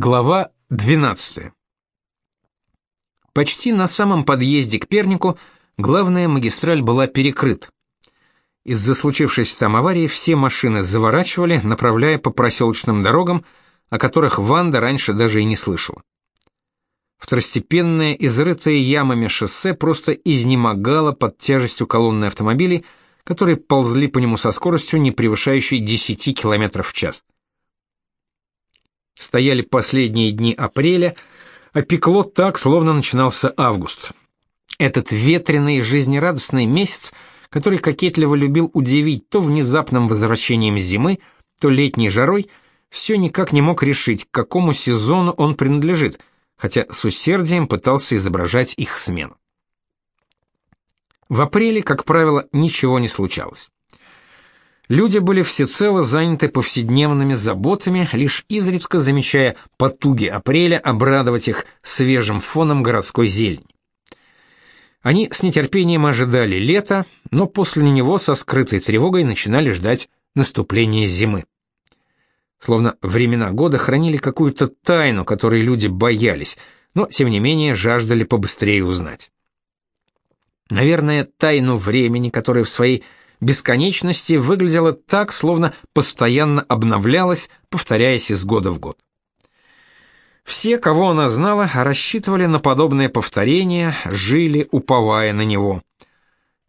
Глава 12. Почти на самом подъезде к Пернику главная магистраль была перекрыта. Из-за случившейся там аварии все машины заворачивали, направляя по проселочным дорогам, о которых Ванда раньше даже и не слышала. Второстепенное, изрытое ямами шоссе просто изнемогало под тяжестью колонны автомобилей, которые ползли по нему со скоростью, не превышающей 10 км в час. Стояли последние дни апреля, а пекло так, словно начинался август. Этот ветреный, жизнерадостный месяц, который кокетливо любил удивить то внезапным возвращением зимы, то летней жарой, все никак не мог решить, к какому сезону он принадлежит, хотя с усердием пытался изображать их смену. В апреле, как правило, ничего не случалось. Люди были всецело заняты повседневными заботами, лишь изредка замечая потуги апреля обрадовать их свежим фоном городской зелени. Они с нетерпением ожидали лета, но после него со скрытой тревогой начинали ждать наступления зимы. Словно времена года хранили какую-то тайну, которой люди боялись, но, тем не менее, жаждали побыстрее узнать. Наверное, тайну времени, которое в своей бесконечности выглядела так, словно постоянно обновлялась, повторяясь из года в год. Все, кого она знала, рассчитывали на подобное повторение, жили, уповая на него.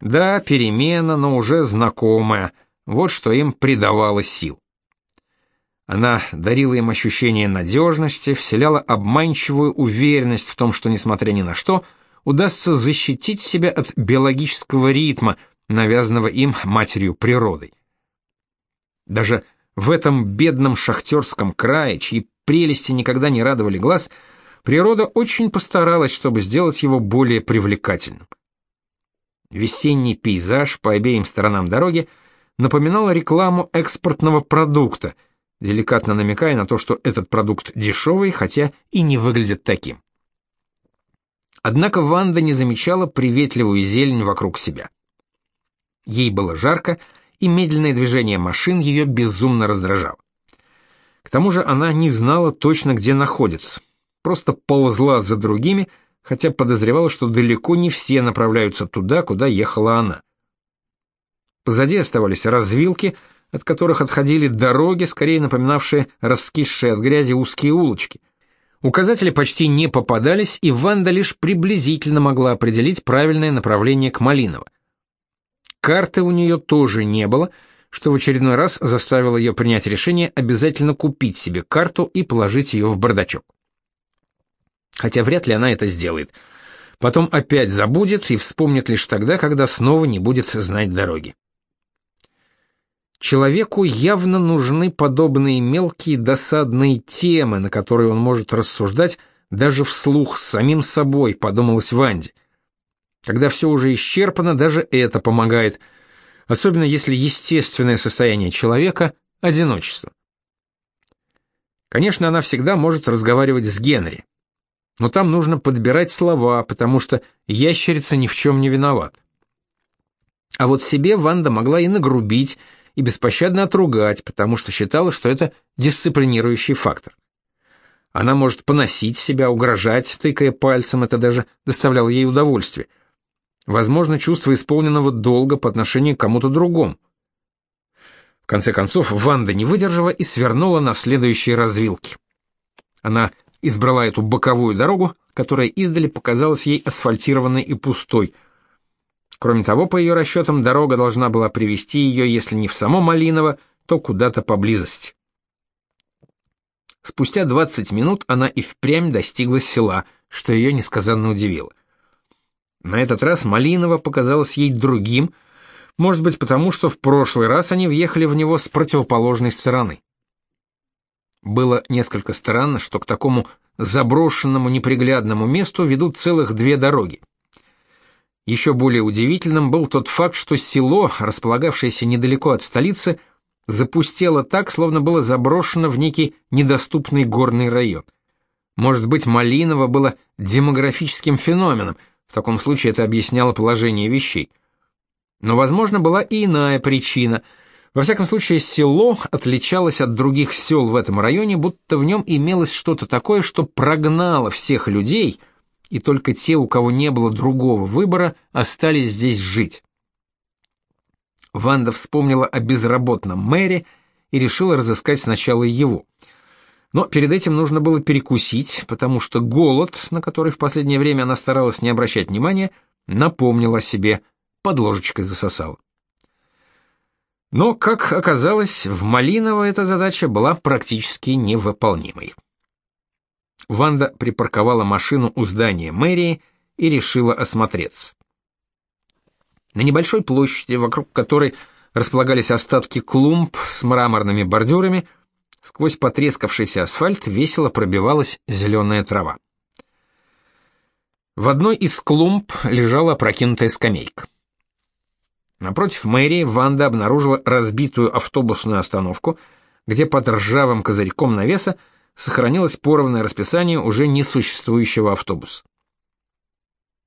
Да, перемена, но уже знакомая, вот что им придавало сил. Она дарила им ощущение надежности, вселяла обманчивую уверенность в том, что, несмотря ни на что, удастся защитить себя от биологического ритма, навязанного им матерью природой. Даже в этом бедном шахтерском крае, чьи прелести никогда не радовали глаз, природа очень постаралась, чтобы сделать его более привлекательным. Весенний пейзаж по обеим сторонам дороги напоминал рекламу экспортного продукта, деликатно намекая на то, что этот продукт дешевый, хотя и не выглядит таким. Однако Ванда не замечала приветливую зелень вокруг себя. Ей было жарко, и медленное движение машин ее безумно раздражало. К тому же она не знала точно, где находится. Просто ползла за другими, хотя подозревала, что далеко не все направляются туда, куда ехала она. Позади оставались развилки, от которых отходили дороги, скорее напоминавшие раскисшие от грязи узкие улочки. Указатели почти не попадались, и Ванда лишь приблизительно могла определить правильное направление к Малиново. Карты у нее тоже не было, что в очередной раз заставило ее принять решение обязательно купить себе карту и положить ее в бардачок. Хотя вряд ли она это сделает. Потом опять забудет и вспомнит лишь тогда, когда снова не будет знать дороги. Человеку явно нужны подобные мелкие досадные темы, на которые он может рассуждать даже вслух с самим собой, подумалось Ванде. Когда все уже исчерпано, даже это помогает, особенно если естественное состояние человека – одиночество. Конечно, она всегда может разговаривать с Генри, но там нужно подбирать слова, потому что ящерица ни в чем не виноват. А вот себе Ванда могла и нагрубить, и беспощадно отругать, потому что считала, что это дисциплинирующий фактор. Она может поносить себя, угрожать, тыкая пальцем, это даже доставляло ей удовольствие – возможно, чувство исполненного долга по отношению к кому-то другому. В конце концов, Ванда не выдержала и свернула на следующие развилки. Она избрала эту боковую дорогу, которая издали показалась ей асфальтированной и пустой. Кроме того, по ее расчетам, дорога должна была привести ее, если не в само Малиново, то куда-то поблизости. Спустя 20 минут она и впрямь достигла села, что ее несказанно удивило. На этот раз Малинова показалось ей другим, может быть, потому что в прошлый раз они въехали в него с противоположной стороны. Было несколько странно, что к такому заброшенному неприглядному месту ведут целых две дороги. Еще более удивительным был тот факт, что село, располагавшееся недалеко от столицы, запустело так, словно было заброшено в некий недоступный горный район. Может быть, Малиново было демографическим феноменом – в таком случае это объясняло положение вещей. Но, возможно, была и иная причина. Во всяком случае, село отличалось от других сел в этом районе, будто в нем имелось что-то такое, что прогнало всех людей, и только те, у кого не было другого выбора, остались здесь жить. Ванда вспомнила о безработном мэре и решила разыскать сначала его. Но перед этим нужно было перекусить, потому что голод, на который в последнее время она старалась не обращать внимания, напомнил о себе, под ложечкой засосал. Но, как оказалось, в Малиново эта задача была практически невыполнимой. Ванда припарковала машину у здания мэрии и решила осмотреться. На небольшой площади, вокруг которой располагались остатки клумб с мраморными бордюрами, сквозь потрескавшийся асфальт весело пробивалась зеленая трава. В одной из клумб лежала опрокинутая скамейка. Напротив мэрии Ванда обнаружила разбитую автобусную остановку, где под ржавым козырьком навеса сохранилось порванное расписание уже несуществующего автобуса.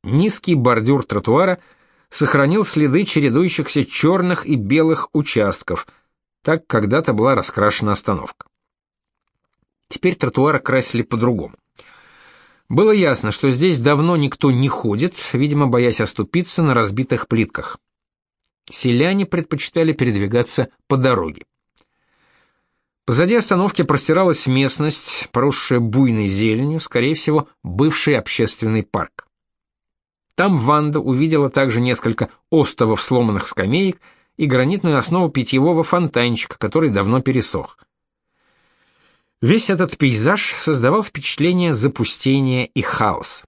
Низкий бордюр тротуара сохранил следы чередующихся черных и белых участков, так когда-то была раскрашена остановка. Теперь тротуар красили по-другому. Было ясно, что здесь давно никто не ходит, видимо, боясь оступиться на разбитых плитках селяне предпочитали передвигаться по дороге. Позади остановки простиралась местность, поросшая буйной зеленью, скорее всего, бывший общественный парк. Там Ванда увидела также несколько остовов сломанных скамеек и гранитную основу питьевого фонтанчика, который давно пересох. Весь этот пейзаж создавал впечатление запустения и хаоса.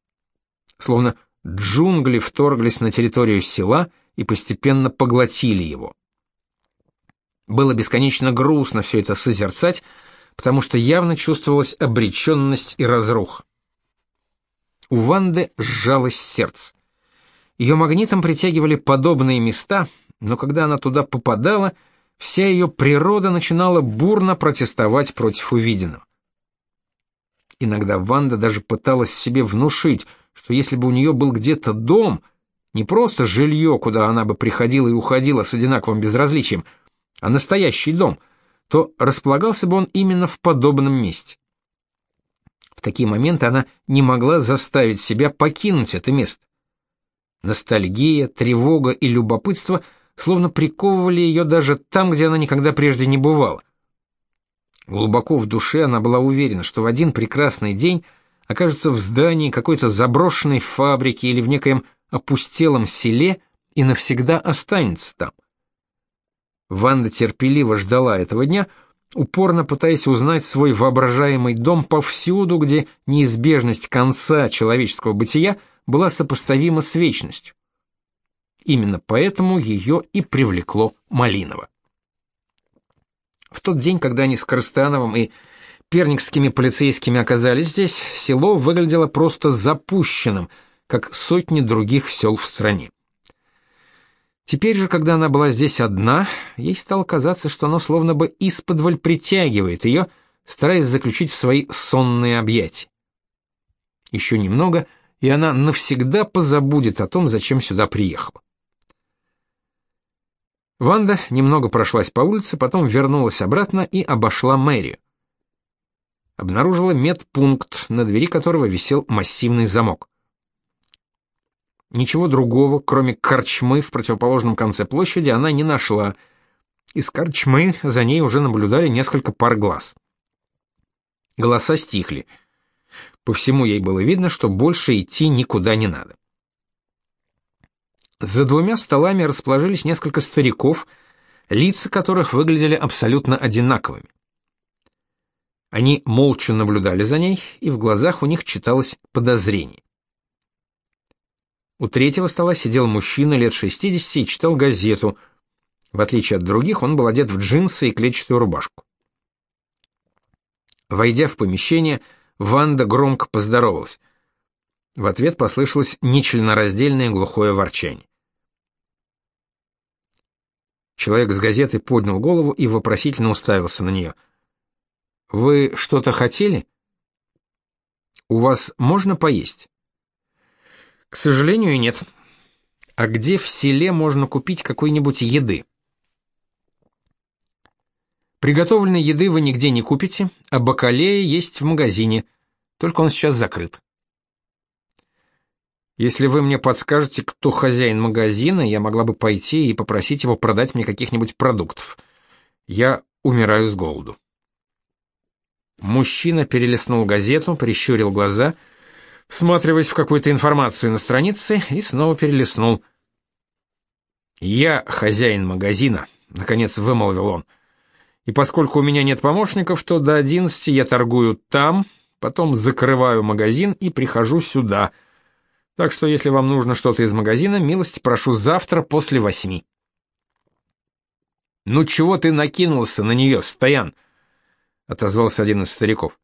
Словно джунгли вторглись на территорию села — и постепенно поглотили его. Было бесконечно грустно все это созерцать, потому что явно чувствовалась обреченность и разрух. У Ванды сжалось сердце. Ее магнитом притягивали подобные места, но когда она туда попадала, вся ее природа начинала бурно протестовать против увиденного. Иногда Ванда даже пыталась себе внушить, что если бы у нее был где-то дом — не просто жилье, куда она бы приходила и уходила с одинаковым безразличием, а настоящий дом, то располагался бы он именно в подобном месте. В такие моменты она не могла заставить себя покинуть это место. Ностальгия, тревога и любопытство словно приковывали ее даже там, где она никогда прежде не бывала. Глубоко в душе она была уверена, что в один прекрасный день окажется в здании какой-то заброшенной фабрики или в некоем опустелом селе и навсегда останется там. Ванда терпеливо ждала этого дня, упорно пытаясь узнать свой воображаемый дом повсюду, где неизбежность конца человеческого бытия была сопоставима с вечностью. Именно поэтому ее и привлекло Малиново. В тот день, когда они с Корстановым и перникскими полицейскими оказались здесь, село выглядело просто запущенным – как сотни других сел в стране. Теперь же, когда она была здесь одна, ей стало казаться, что оно словно бы исподволь притягивает ее, стараясь заключить в свои сонные объятия. Еще немного, и она навсегда позабудет о том, зачем сюда приехала. Ванда немного прошлась по улице, потом вернулась обратно и обошла мэрию. Обнаружила медпункт, на двери которого висел массивный замок. Ничего другого, кроме корчмы в противоположном конце площади, она не нашла. Из корчмы за ней уже наблюдали несколько пар глаз. Голоса стихли. По всему ей было видно, что больше идти никуда не надо. За двумя столами расположились несколько стариков, лица которых выглядели абсолютно одинаковыми. Они молча наблюдали за ней, и в глазах у них читалось подозрение. У третьего стола сидел мужчина лет 60 и читал газету. В отличие от других, он был одет в джинсы и клетчатую рубашку. Войдя в помещение, Ванда громко поздоровалась. В ответ послышалось нечленораздельное глухое ворчание. Человек с газеты поднял голову и вопросительно уставился на нее. «Вы что-то хотели? У вас можно поесть?» К сожалению, нет. А где в селе можно купить какой-нибудь еды? Приготовленной еды вы нигде не купите, а бакалея есть в магазине, только он сейчас закрыт. Если вы мне подскажете, кто хозяин магазина, я могла бы пойти и попросить его продать мне каких-нибудь продуктов. Я умираю с голоду. Мужчина перелистнул газету, прищурил глаза, всматриваясь в какую-то информацию на странице, и снова перелистнул. «Я хозяин магазина», — наконец вымолвил он. «И поскольку у меня нет помощников, то до одиннадцати я торгую там, потом закрываю магазин и прихожу сюда». Так что если вам нужно что-то из магазина, милости прошу завтра после восьми. «Ну чего ты накинулся на нее, Стоян?» — отозвался один из стариков.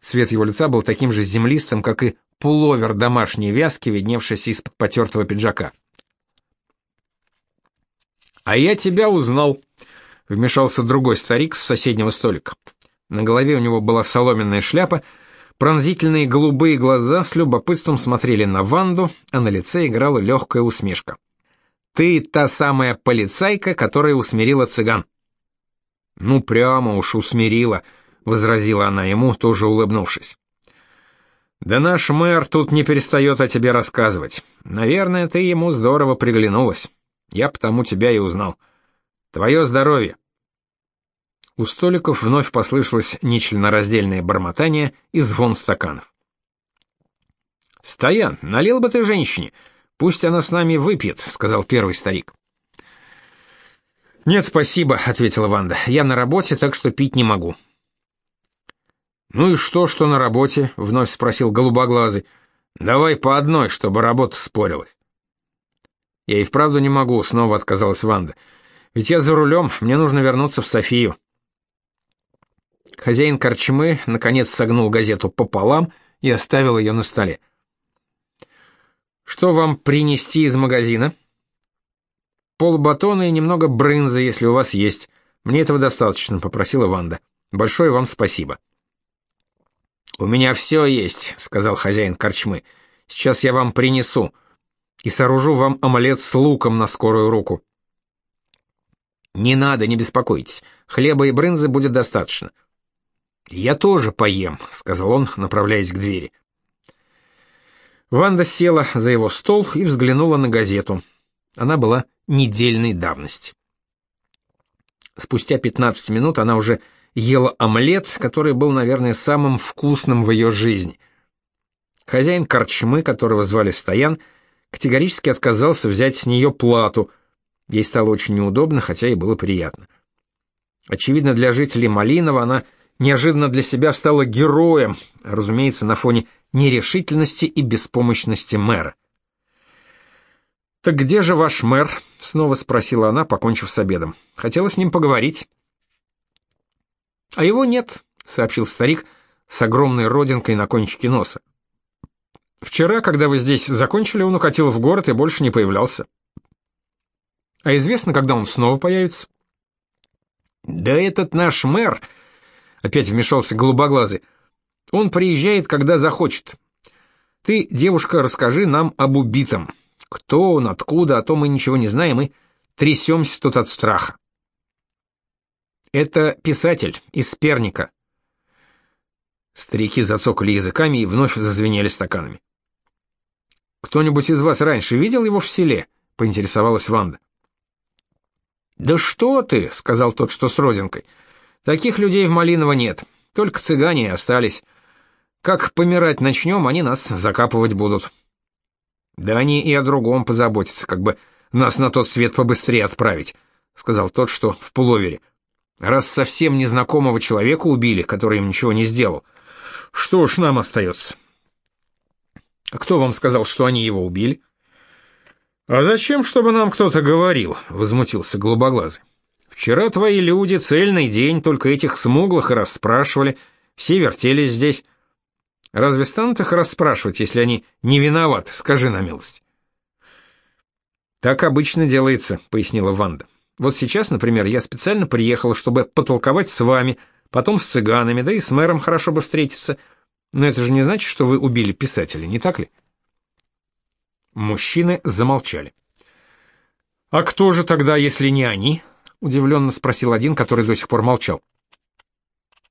Цвет его лица был таким же землистым, как и пуловер домашней вязки, видневшийся из-под потертого пиджака. «А я тебя узнал», — вмешался другой старик с соседнего столика. На голове у него была соломенная шляпа — Пронзительные голубые глаза с любопытством смотрели на Ванду, а на лице играла легкая усмешка. «Ты та самая полицайка, которая усмирила цыган». «Ну, прямо уж усмирила», — возразила она ему, тоже улыбнувшись. «Да наш мэр тут не перестает о тебе рассказывать. Наверное, ты ему здорово приглянулась. Я потому тебя и узнал. Твое здоровье». У столиков вновь послышалось нечленораздельное бормотание и звон стаканов. «Стоян, налил бы ты женщине, пусть она с нами выпьет», — сказал первый старик. «Нет, спасибо», — ответила Ванда. «Я на работе, так что пить не могу». «Ну и что, что на работе?» — вновь спросил голубоглазый. «Давай по одной, чтобы работа спорилась». «Я и вправду не могу», — снова отказалась Ванда. «Ведь я за рулем, мне нужно вернуться в Софию». Хозяин корчмы наконец согнул газету пополам и оставил ее на столе. «Что вам принести из магазина?» «Полбатона и немного брынзы, если у вас есть. Мне этого достаточно», — попросила Ванда. «Большое вам спасибо». «У меня все есть», — сказал хозяин корчмы. «Сейчас я вам принесу и сооружу вам омлет с луком на скорую руку». «Не надо, не беспокойтесь. Хлеба и брынзы будет достаточно. «Я тоже поем», — сказал он, направляясь к двери. Ванда села за его стол и взглянула на газету. Она была недельной давности. Спустя 15 минут она уже ела омлет, который был, наверное, самым вкусным в ее жизни. Хозяин корчмы, которого звали Стоян, категорически отказался взять с нее плату. Ей стало очень неудобно, хотя и было приятно. Очевидно, для жителей Малинова она неожиданно для себя стала героем, разумеется, на фоне нерешительности и беспомощности мэра. «Так где же ваш мэр?» — снова спросила она, покончив с обедом. «Хотела с ним поговорить». «А его нет», — сообщил старик с огромной родинкой на кончике носа. «Вчера, когда вы здесь закончили, он укатил в город и больше не появлялся». «А известно, когда он снова появится?» «Да этот наш мэр...» Опять вмешался голубоглазый. Он приезжает, когда захочет. Ты, девушка, расскажи нам об убитом. Кто он, откуда, а то мы ничего не знаем и трясемся тут от страха. Это писатель из Перника. Старики зацокали языками и вновь зазвенели стаканами. «Кто-нибудь из вас раньше видел его в селе?» — поинтересовалась Ванда. «Да что ты!» — сказал тот, что с родинкой. Таких людей в Малиново нет, только цыгане остались. Как помирать начнем, они нас закапывать будут. Да они и о другом позаботятся, как бы нас на тот свет побыстрее отправить, сказал тот, что в пуловере. Раз совсем незнакомого человека убили, который им ничего не сделал, что уж нам остается? Кто вам сказал, что они его убили? А зачем, чтобы нам кто-то говорил? возмутился голубоглазый. Вчера твои люди цельный день только этих смуглых и расспрашивали, все вертелись здесь. Разве станут их расспрашивать, если они не виноваты, скажи на милость? Так обычно делается, пояснила Ванда. Вот сейчас, например, я специально приехала, чтобы потолковать с вами, потом с цыганами, да и с мэром хорошо бы встретиться. Но это же не значит, что вы убили писателя, не так ли? Мужчины замолчали. А кто же тогда, если не они? Удивленно спросил один, который до сих пор молчал.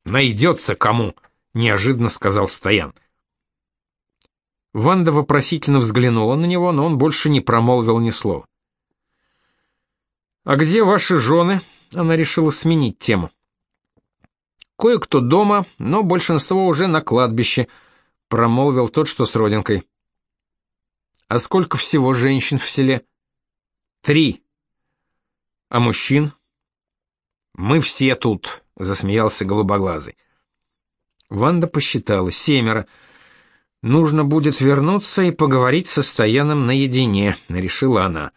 Найдется кому, неожиданно сказал Стоян. Ванда вопросительно взглянула на него, но он больше не промолвил ни слова. «А где ваши жены?» — она решила сменить тему. «Кое-кто дома, но большинство уже на кладбище», — промолвил тот, что с родинкой. «А сколько всего женщин в селе?» «Три». «А мужчин?» «Мы все тут», — засмеялся голубоглазый. Ванда посчитала семеро. «Нужно будет вернуться и поговорить со Стояном наедине», — решила она.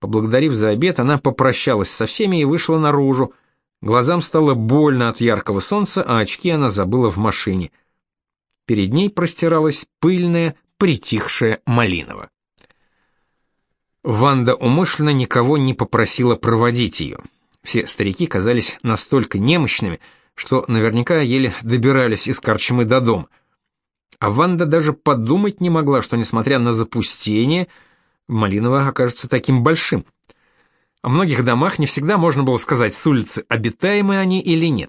Поблагодарив за обед, она попрощалась со всеми и вышла наружу. Глазам стало больно от яркого солнца, а очки она забыла в машине. Перед ней простиралась пыльная, притихшая малинова. Ванда умышленно никого не попросила проводить ее. Все старики казались настолько немощными, что наверняка еле добирались из корчмы до дома. А Ванда даже подумать не могла, что, несмотря на запустение, Малиново окажется таким большим. О многих домах не всегда можно было сказать с улицы, обитаемы они или нет.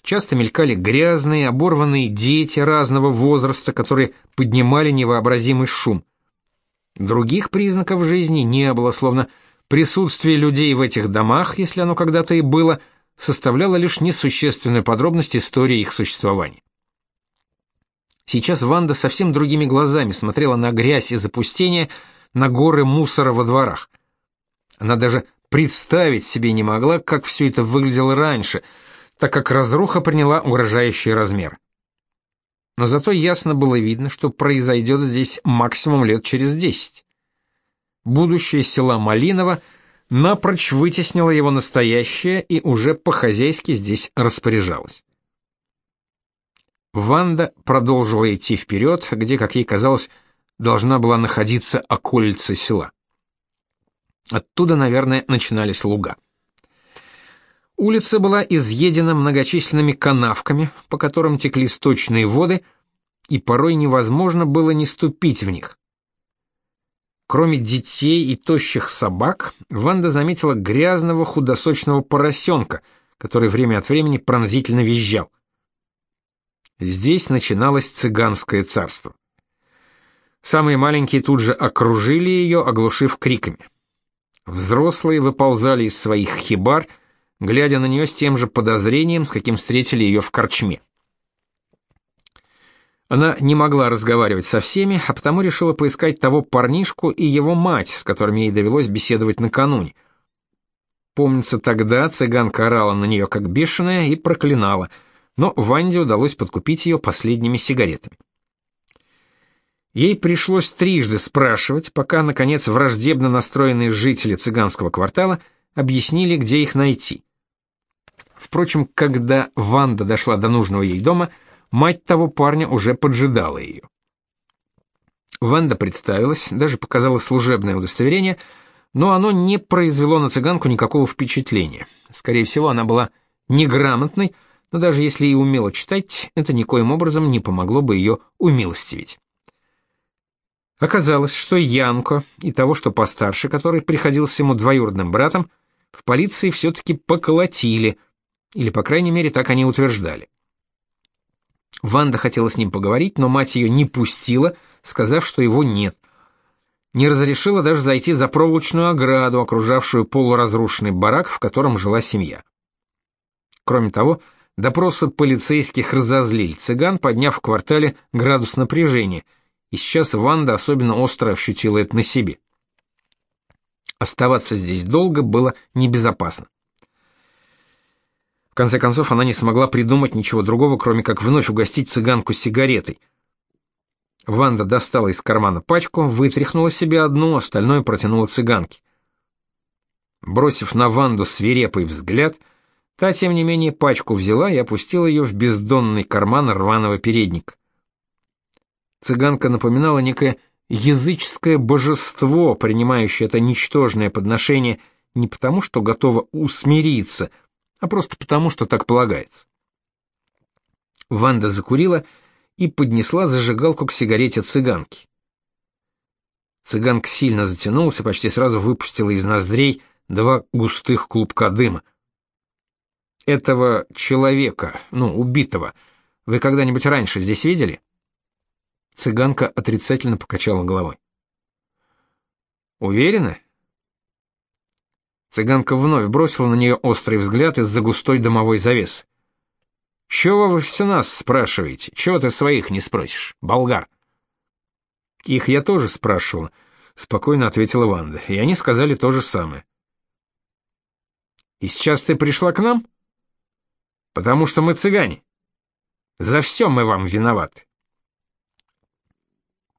Часто мелькали грязные, оборванные дети разного возраста, которые поднимали невообразимый шум. Других признаков жизни не было, словно присутствие людей в этих домах, если оно когда-то и было, составляло лишь несущественную подробность истории их существования. Сейчас Ванда совсем другими глазами смотрела на грязь и запустение, на горы мусора во дворах. Она даже представить себе не могла, как все это выглядело раньше, так как разруха приняла угрожающий размер. Но зато ясно было видно, что произойдет здесь максимум лет через десять. Будущее села Малиново напрочь вытеснило его настоящее и уже по-хозяйски здесь распоряжалось. Ванда продолжила идти вперед, где, как ей казалось, должна была находиться околица села. Оттуда, наверное, начинались луга. Улица была изъедена многочисленными канавками, по которым текли сточные воды, и порой невозможно было не ступить в них. Кроме детей и тощих собак, Ванда заметила грязного худосочного поросенка, который время от времени пронзительно визжал. Здесь начиналось цыганское царство. Самые маленькие тут же окружили ее, оглушив криками. Взрослые выползали из своих хибар, глядя на нее с тем же подозрением, с каким встретили ее в корчме. Она не могла разговаривать со всеми, а потому решила поискать того парнишку и его мать, с которыми ей довелось беседовать накануне. Помнится, тогда цыганка орала на нее как бешеная и проклинала, но Ванде удалось подкупить ее последними сигаретами. Ей пришлось трижды спрашивать, пока, наконец, враждебно настроенные жители цыганского квартала объяснили, где их найти. Впрочем, когда Ванда дошла до нужного ей дома, мать того парня уже поджидала ее. Ванда представилась, даже показала служебное удостоверение, но оно не произвело на цыганку никакого впечатления. Скорее всего, она была неграмотной, но даже если и умела читать, это никоим образом не помогло бы ее умилостивить. Оказалось, что Янко и того, что постарше, который приходился ему двоюродным братом, в полиции все-таки поколотили, или, по крайней мере, так они утверждали. Ванда хотела с ним поговорить, но мать ее не пустила, сказав, что его нет. Не разрешила даже зайти за проволочную ограду, окружавшую полуразрушенный барак, в котором жила семья. Кроме того, допросы полицейских разозлили цыган, подняв в квартале градус напряжения – и сейчас Ванда особенно остро ощутила это на себе. Оставаться здесь долго было небезопасно. В конце концов, она не смогла придумать ничего другого, кроме как вновь угостить цыганку сигаретой. Ванда достала из кармана пачку, вытряхнула себе одну, остальное протянула цыганке. Бросив на Ванду свирепый взгляд, та, тем не менее, пачку взяла и опустила ее в бездонный карман рваного передника. Цыганка напоминала некое языческое божество, принимающее это ничтожное подношение не потому, что готово усмириться, а просто потому, что так полагается. Ванда закурила и поднесла зажигалку к сигарете цыганки. Цыганка сильно затянулась и почти сразу выпустила из ноздрей два густых клубка дыма. Этого человека, ну, убитого, вы когда-нибудь раньше здесь видели? Цыганка отрицательно покачала головой. Уверена? Цыганка вновь бросила на нее острый взгляд из-за густой дымовой завесы. Чего вы все нас спрашиваете? Чего ты своих не спросишь, болгар? Их я тоже спрашивала, спокойно ответила Ванда, и они сказали то же самое. И сейчас ты пришла к нам? Потому что мы цыгане. За все мы вам виноваты.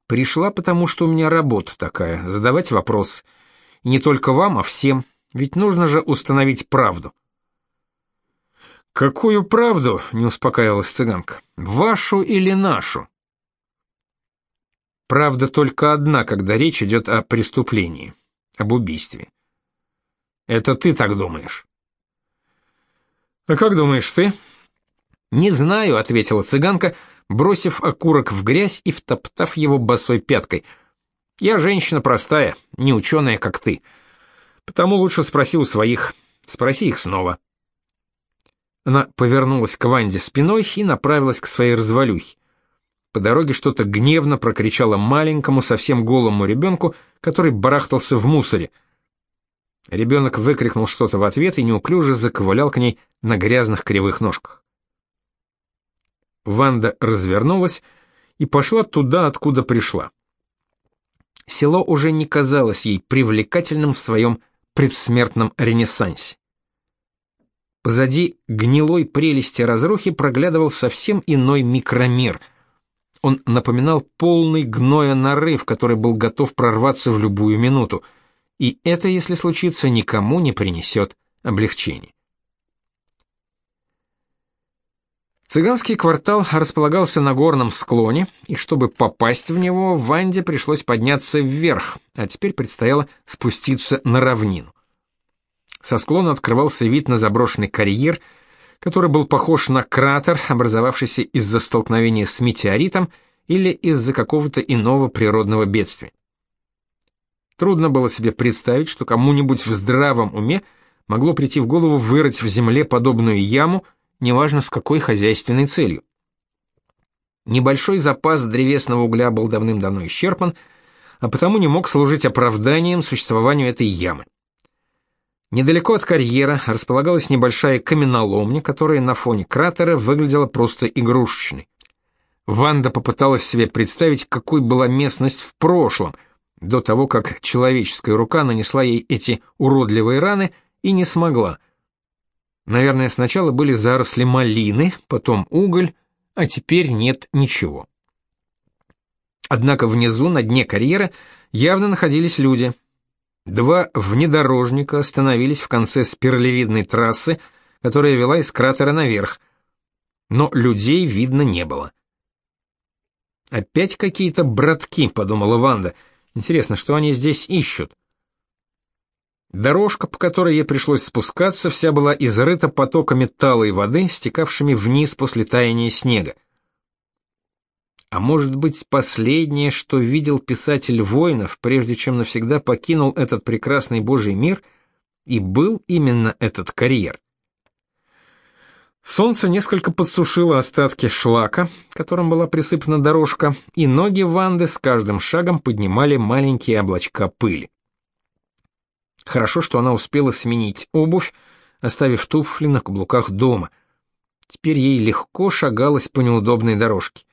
Пришла, потому что у меня работа такая задавать вопрос. Не только вам, а всем. Ведь нужно же установить правду. Какую правду? не успокаивалась цыганка. Вашу или нашу? Правда только одна, когда речь идет о преступлении, об убийстве. Это ты так думаешь? А как думаешь ты? Не знаю, ответила цыганка, бросив окурок в грязь и втоптав его босой пяткой. Я женщина простая, не ученая, как ты. Потому лучше спроси у своих. Спроси их снова. Она повернулась к Ванде спиной и направилась к своей развалюхе. По дороге что-то гневно прокричала маленькому, совсем голому ребенку, который барахтался в мусоре. Ребенок выкрикнул что-то в ответ и неуклюже заковылял к ней на грязных кривых ножках. Ванда развернулась и пошла туда, откуда пришла. Село уже не казалось ей привлекательным в своем предсмертном ренессансе. Позади гнилой прелести разрухи проглядывал совсем иной микромир. Он напоминал полный гноя нарыв, который был готов прорваться в любую минуту. И это, если случится, никому не принесет облегчения. Цыганский квартал располагался на горном склоне, и чтобы попасть в него, Ванде пришлось подняться вверх, а теперь предстояло спуститься на равнину. Со склона открывался вид на заброшенный карьер, который был похож на кратер, образовавшийся из-за столкновения с метеоритом или из-за какого-то иного природного бедствия. Трудно было себе представить, что кому-нибудь в здравом уме могло прийти в голову вырыть в земле подобную яму, неважно с какой хозяйственной целью. Небольшой запас древесного угля был давным-давно исчерпан, а потому не мог служить оправданием существованию этой ямы. Недалеко от карьера располагалась небольшая каменоломня, которая на фоне кратера выглядела просто игрушечной. Ванда попыталась себе представить, какой была местность в прошлом, до того, как человеческая рука нанесла ей эти уродливые раны, и не смогла. Наверное, сначала были заросли малины, потом уголь, а теперь нет ничего. Однако внизу, на дне карьера, явно находились люди — Два внедорожника остановились в конце спиралевидной трассы, которая вела из кратера наверх. Но людей видно не было. «Опять какие-то братки», — подумала Ванда. «Интересно, что они здесь ищут?» Дорожка, по которой ей пришлось спускаться, вся была изрыта потоками талой воды, стекавшими вниз после таяния снега. А может быть, последнее, что видел писатель воинов, прежде чем навсегда покинул этот прекрасный Божий мир, и был именно этот карьер. Солнце несколько подсушило остатки шлака, которым была присыпана дорожка, и ноги Ванды с каждым шагом поднимали маленькие облачка пыли. Хорошо, что она успела сменить обувь, оставив туфли на каблуках дома. Теперь ей легко шагалось по неудобной дорожке.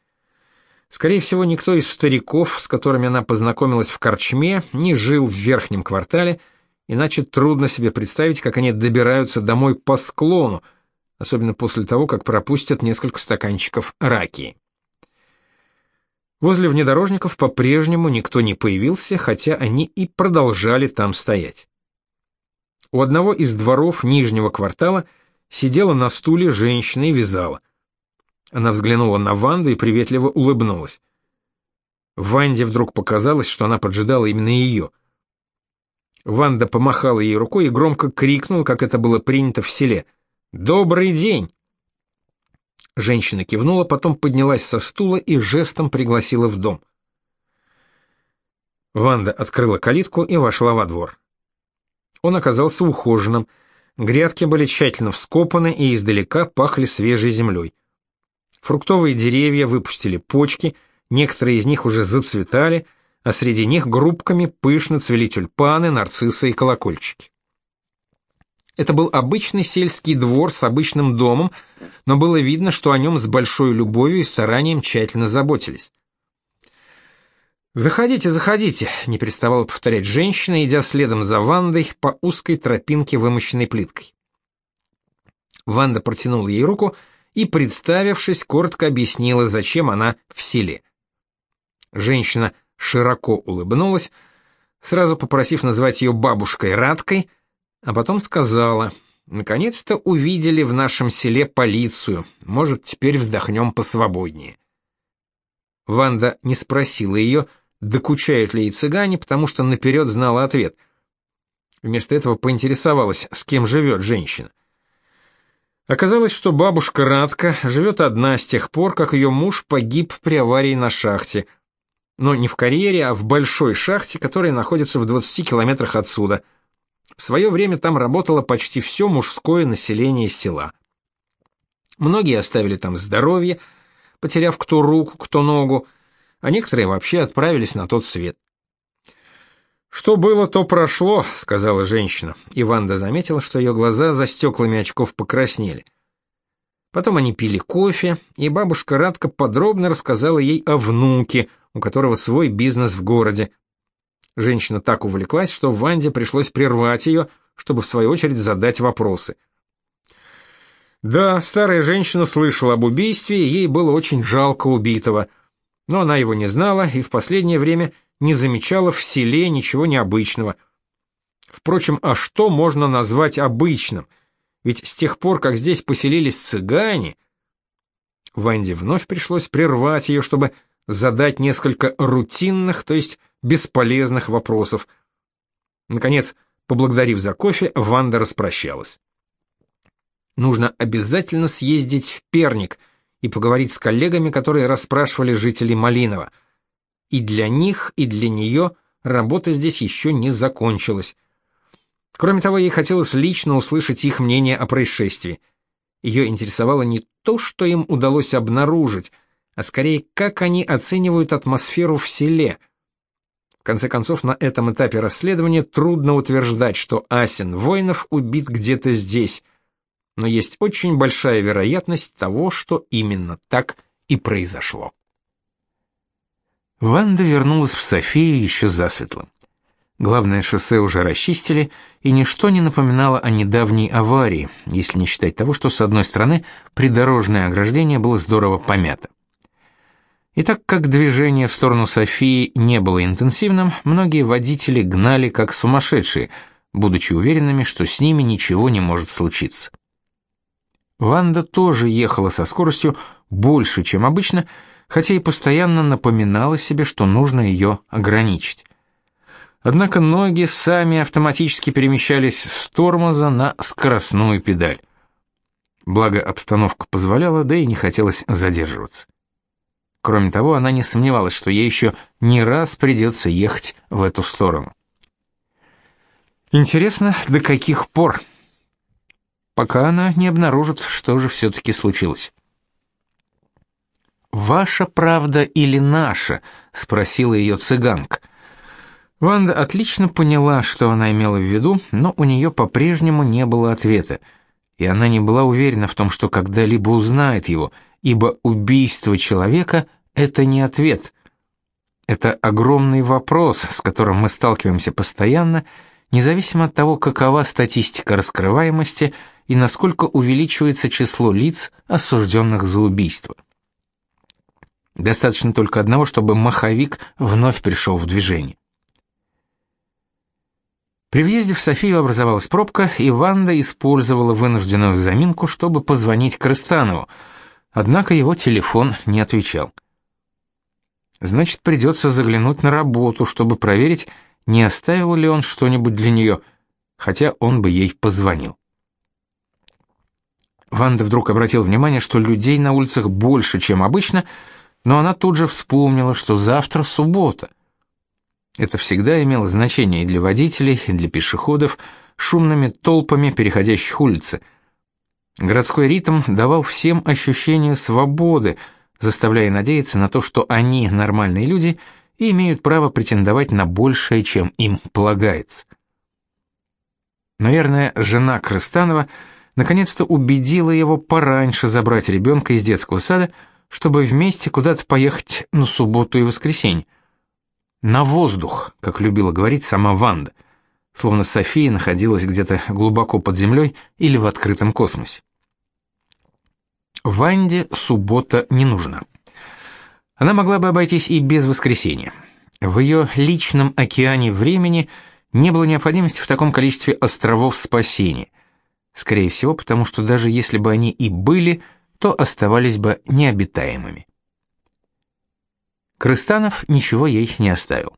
Скорее всего, никто из стариков, с которыми она познакомилась в Корчме, не жил в верхнем квартале, иначе трудно себе представить, как они добираются домой по склону, особенно после того, как пропустят несколько стаканчиков раки. Возле внедорожников по-прежнему никто не появился, хотя они и продолжали там стоять. У одного из дворов нижнего квартала сидела на стуле женщина и вязала. Она взглянула на Ванду и приветливо улыбнулась. Ванде вдруг показалось, что она поджидала именно ее. Ванда помахала ей рукой и громко крикнула, как это было принято в селе. «Добрый день!» Женщина кивнула, потом поднялась со стула и жестом пригласила в дом. Ванда открыла калитку и вошла во двор. Он оказался ухоженным, грядки были тщательно вскопаны и издалека пахли свежей землей. Фруктовые деревья выпустили почки, некоторые из них уже зацветали, а среди них группками пышно цвели тюльпаны, нарциссы и колокольчики. Это был обычный сельский двор с обычным домом, но было видно, что о нем с большой любовью и старанием тщательно заботились. «Заходите, заходите», — не переставала повторять женщина, идя следом за Вандой по узкой тропинке, вымощенной плиткой. Ванда протянула ей руку и, представившись, коротко объяснила, зачем она в селе. Женщина широко улыбнулась, сразу попросив назвать ее бабушкой Радкой, а потом сказала, «Наконец-то увидели в нашем селе полицию, может, теперь вздохнем посвободнее». Ванда не спросила ее, докучают ли ей цыгане, потому что наперед знала ответ. Вместо этого поинтересовалась, с кем живет женщина. Оказалось, что бабушка Радка живет одна с тех пор, как ее муж погиб при аварии на шахте. Но не в карьере, а в большой шахте, которая находится в 20 километрах отсюда. В свое время там работало почти все мужское население села. Многие оставили там здоровье, потеряв кто руку, кто ногу, а некоторые вообще отправились на тот свет. «Что было, то прошло», — сказала женщина, и Ванда заметила, что ее глаза за стеклами очков покраснели. Потом они пили кофе, и бабушка Радка подробно рассказала ей о внуке, у которого свой бизнес в городе. Женщина так увлеклась, что Ванде пришлось прервать ее, чтобы в свою очередь задать вопросы. Да, старая женщина слышала об убийстве, ей было очень жалко убитого, но она его не знала и в последнее время не замечала в селе ничего необычного. Впрочем, а что можно назвать обычным? Ведь с тех пор, как здесь поселились цыгане... Ванде вновь пришлось прервать ее, чтобы задать несколько рутинных, то есть бесполезных вопросов. Наконец, поблагодарив за кофе, Ванда распрощалась. Нужно обязательно съездить в Перник и поговорить с коллегами, которые расспрашивали жителей Малинова — и для них, и для нее работа здесь еще не закончилась. Кроме того, ей хотелось лично услышать их мнение о происшествии. Ее интересовало не то, что им удалось обнаружить, а скорее, как они оценивают атмосферу в селе. В конце концов, на этом этапе расследования трудно утверждать, что Асин Воинов убит где-то здесь, но есть очень большая вероятность того, что именно так и произошло. Ванда вернулась в Софию еще засветло. Главное шоссе уже расчистили, и ничто не напоминало о недавней аварии, если не считать того, что с одной стороны придорожное ограждение было здорово помято. И так как движение в сторону Софии не было интенсивным, многие водители гнали как сумасшедшие, будучи уверенными, что с ними ничего не может случиться. Ванда тоже ехала со скоростью больше, чем обычно, хотя и постоянно напоминала себе, что нужно ее ограничить. Однако ноги сами автоматически перемещались с тормоза на скоростную педаль. Благо обстановка позволяла, да и не хотелось задерживаться. Кроме того, она не сомневалась, что ей еще не раз придется ехать в эту сторону. Интересно, до каких пор? Пока она не обнаружит, что же все-таки случилось. «Ваша правда или наша?» — спросила ее цыганка. Ванда отлично поняла, что она имела в виду, но у нее по-прежнему не было ответа, и она не была уверена в том, что когда-либо узнает его, ибо убийство человека — это не ответ. Это огромный вопрос, с которым мы сталкиваемся постоянно, независимо от того, какова статистика раскрываемости и насколько увеличивается число лиц, осужденных за убийство. Достаточно только одного, чтобы маховик вновь пришел в движение. При въезде в Софию образовалась пробка, и Ванда использовала вынужденную заминку, чтобы позвонить Крыстанову, однако его телефон не отвечал. Значит, придется заглянуть на работу, чтобы проверить, не оставил ли он что-нибудь для нее, хотя он бы ей позвонил. Ванда вдруг обратила внимание, что людей на улицах больше, чем обычно, но она тут же вспомнила, что завтра суббота. Это всегда имело значение и для водителей, и для пешеходов, шумными толпами переходящих улицы. Городской ритм давал всем ощущение свободы, заставляя надеяться на то, что они, нормальные люди, и имеют право претендовать на большее, чем им полагается. Наверное, жена Крыстанова наконец-то убедила его пораньше забрать ребенка из детского сада, чтобы вместе куда-то поехать на субботу и воскресенье. На воздух, как любила говорить сама Ванда, словно София находилась где-то глубоко под землей или в открытом космосе. Ванде суббота не нужна. Она могла бы обойтись и без воскресенья. В ее личном океане времени не было необходимости в таком количестве островов спасения. Скорее всего, потому что даже если бы они и были, то оставались бы необитаемыми. Крыстанов ничего ей не оставил.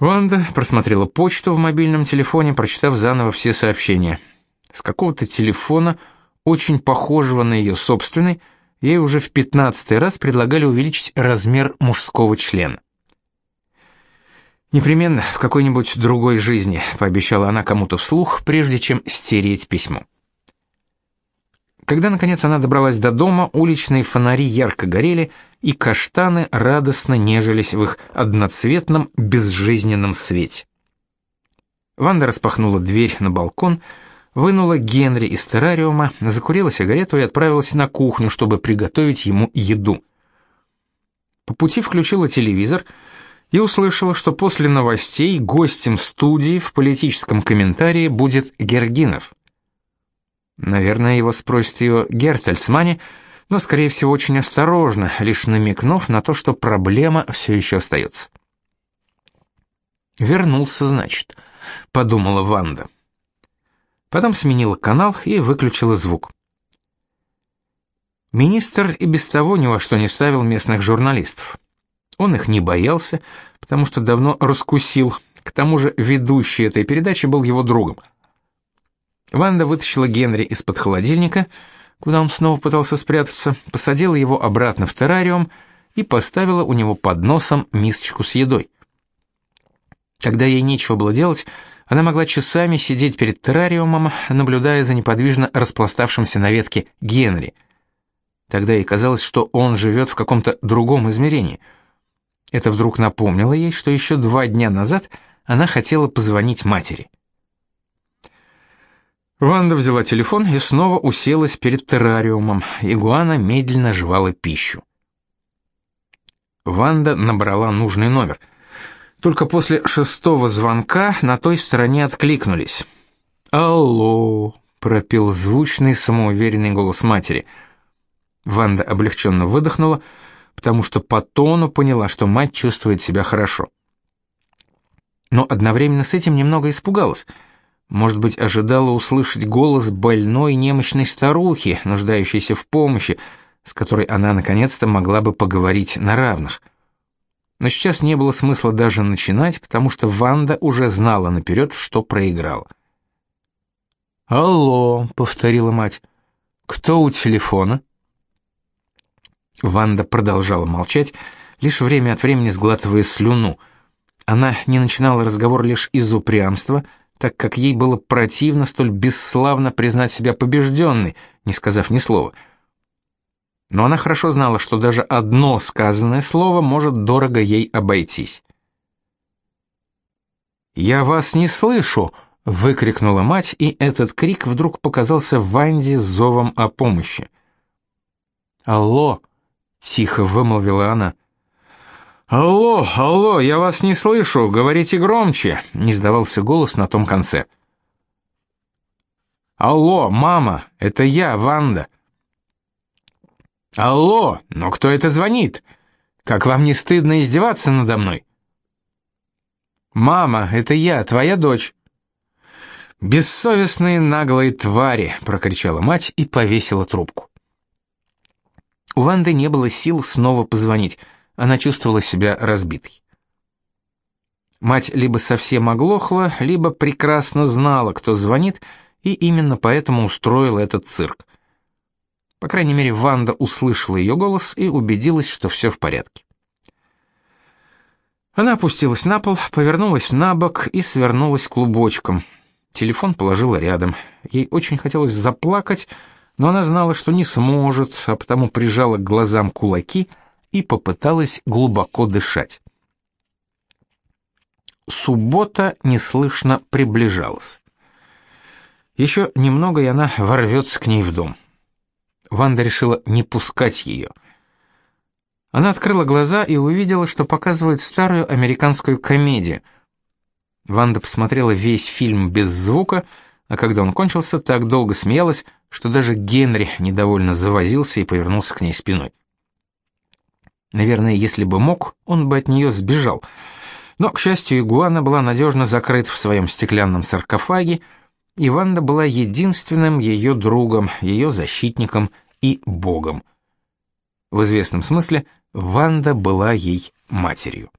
Ванда просмотрела почту в мобильном телефоне, прочитав заново все сообщения. С какого-то телефона, очень похожего на ее собственный, ей уже в пятнадцатый раз предлагали увеличить размер мужского члена. «Непременно в какой-нибудь другой жизни», — пообещала она кому-то вслух, прежде чем стереть письмо. Когда, наконец, она добралась до дома, уличные фонари ярко горели, и каштаны радостно нежились в их одноцветном, безжизненном свете. Ванда распахнула дверь на балкон, вынула Генри из террариума, закурила сигарету и отправилась на кухню, чтобы приготовить ему еду. По пути включила телевизор — и услышала, что после новостей гостем студии в политическом комментарии будет Гергинов. Наверное, его спросит ее Гертельсмане, но, скорее всего, очень осторожно, лишь намекнув на то, что проблема все еще остается. «Вернулся, значит», — подумала Ванда. Потом сменила канал и выключила звук. Министр и без того ни во что не ставил местных журналистов. Он их не боялся, потому что давно раскусил. К тому же ведущий этой передачи был его другом. Ванда вытащила Генри из-под холодильника, куда он снова пытался спрятаться, посадила его обратно в террариум и поставила у него под носом мисочку с едой. Когда ей нечего было делать, она могла часами сидеть перед террариумом, наблюдая за неподвижно распластавшимся на ветке Генри. Тогда ей казалось, что он живет в каком-то другом измерении — это вдруг напомнило ей, что еще два дня назад она хотела позвонить матери. Ванда взяла телефон и снова уселась перед террариумом. Игуана медленно жевала пищу. Ванда набрала нужный номер. Только после шестого звонка на той стороне откликнулись. «Алло!» — пропел звучный, самоуверенный голос матери. Ванда облегченно выдохнула — потому что по тону поняла, что мать чувствует себя хорошо. Но одновременно с этим немного испугалась. Может быть, ожидала услышать голос больной немощной старухи, нуждающейся в помощи, с которой она наконец-то могла бы поговорить на равных. Но сейчас не было смысла даже начинать, потому что Ванда уже знала наперед, что проиграла. «Алло», — повторила мать, — «кто у телефона?» Ванда продолжала молчать, лишь время от времени сглатывая слюну. Она не начинала разговор лишь из упрямства, так как ей было противно столь бесславно признать себя побежденной, не сказав ни слова. Но она хорошо знала, что даже одно сказанное слово может дорого ей обойтись. «Я вас не слышу!» — выкрикнула мать, и этот крик вдруг показался Ванде зовом о помощи. «Алло!» Тихо вымолвила она. Алло, алло, я вас не слышу, говорите громче, не сдавался голос на том конце. Алло, мама, это я, Ванда. Алло, но кто это звонит? Как вам не стыдно издеваться надо мной? Мама, это я, твоя дочь. Бессовестные наглые твари, прокричала мать и повесила трубку. У Ванды не было сил снова позвонить. Она чувствовала себя разбитой. Мать либо совсем оглохла, либо прекрасно знала, кто звонит, и именно поэтому устроила этот цирк. По крайней мере, Ванда услышала ее голос и убедилась, что все в порядке. Она опустилась на пол, повернулась на бок и свернулась клубочком. Телефон положила рядом. Ей очень хотелось заплакать, но она знала, что не сможет, а потому прижала к глазам кулаки и попыталась глубоко дышать. Суббота неслышно приближалась. Еще немного, и она ворвется к ней в дом. Ванда решила не пускать ее — она открыла глаза и увидела, что показывают старую американскую комедию. Ванда посмотрела весь фильм без звука, а когда он кончился, так долго смеялась, что даже Генри недовольно завозился и повернулся к ней спиной. Наверное, если бы мог, он бы от нее сбежал. Но, к счастью, игуана была надежно закрыта в своем стеклянном саркофаге, и Ванда была единственным ее другом, ее защитником и богом. В известном смысле Ванда была ей матерью.